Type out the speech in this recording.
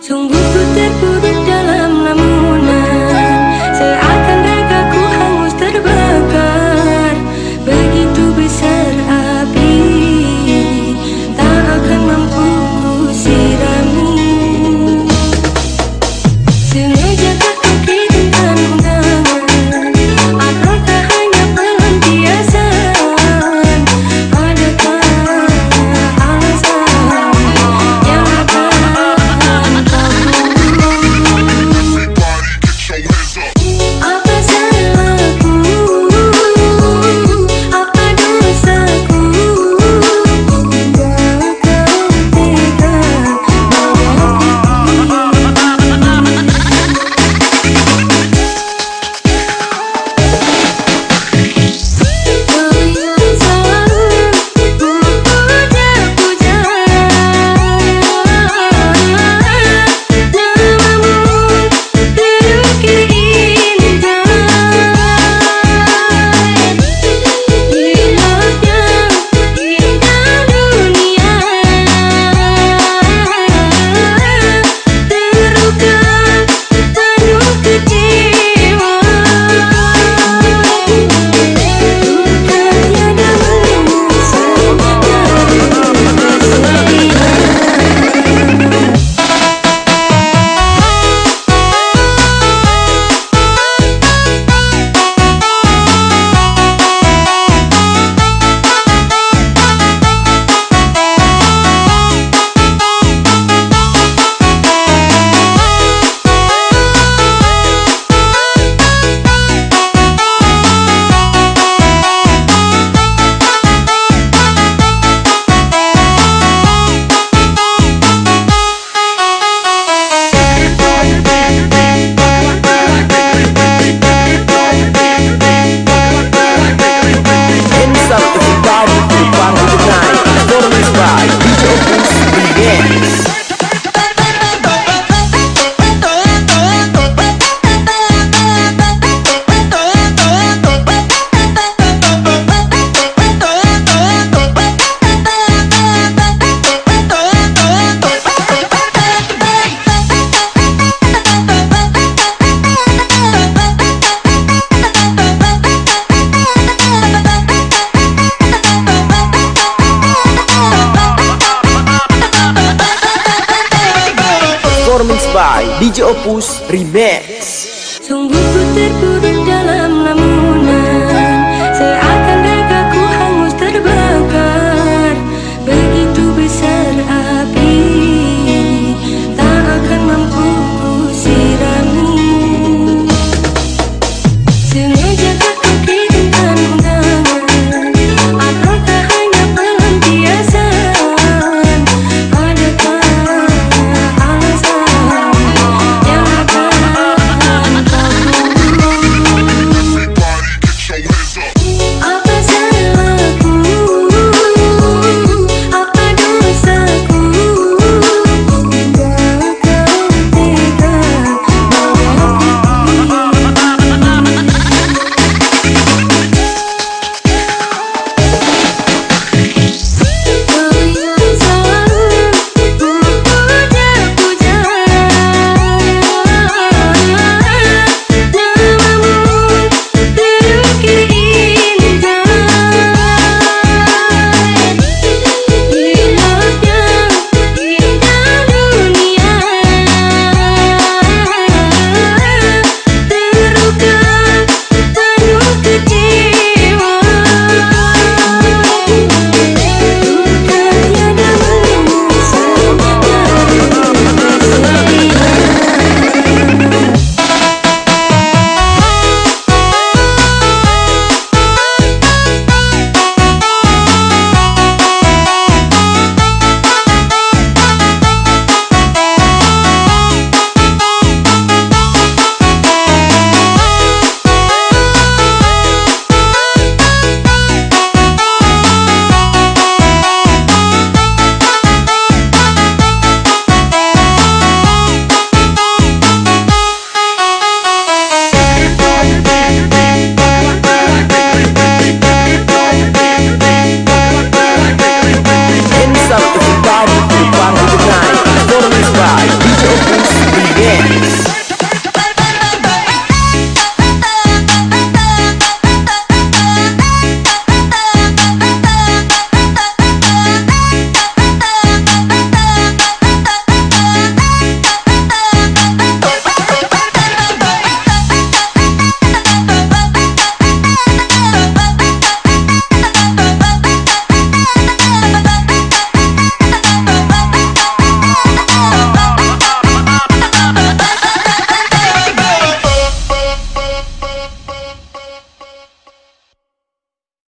Sungguh 来 DJ Opus Remix. Sungguh ku terpuruk dalam